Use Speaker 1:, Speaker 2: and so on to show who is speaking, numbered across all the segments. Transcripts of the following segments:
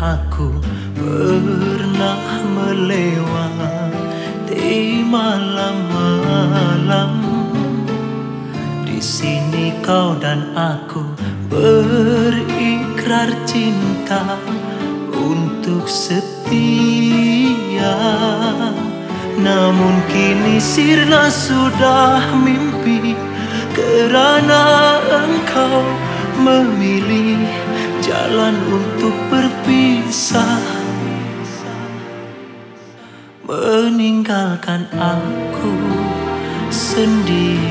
Speaker 1: aku pernah melewati malam-malam. Di sini kau dan aku berikrar cinta untuk setia. Namun kini sirna sudah mimpi Kerana engkau memilih jalan untuk bisa meninggalkan aku sendiri.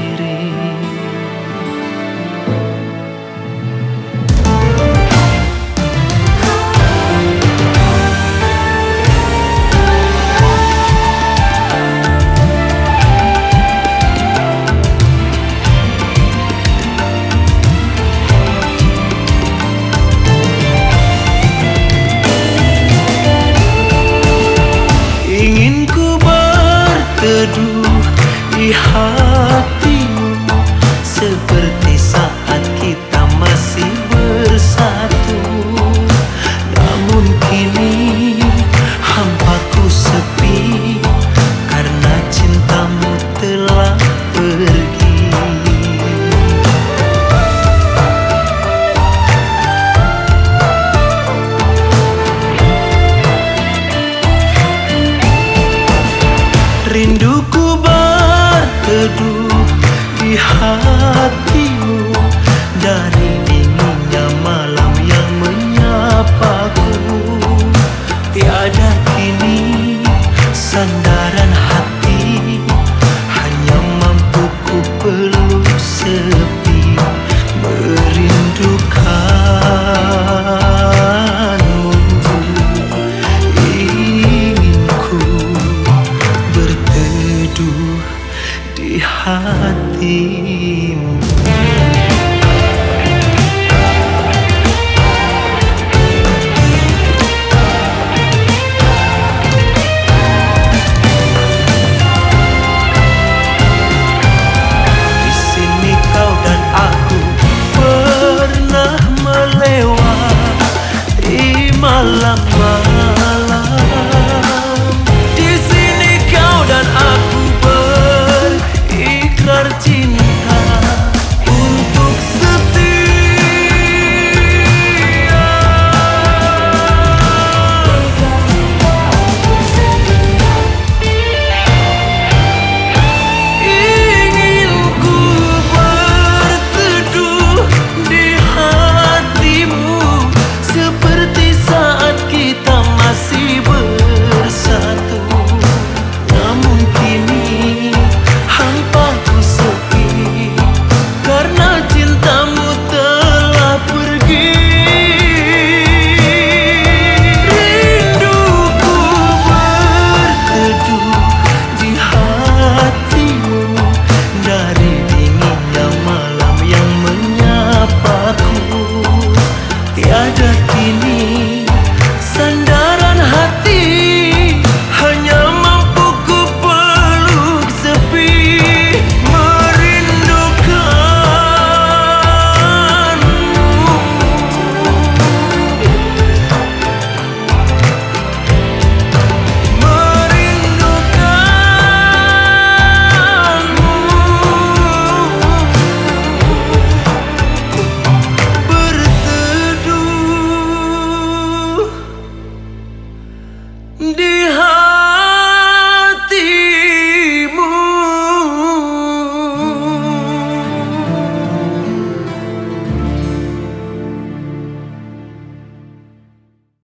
Speaker 1: Dream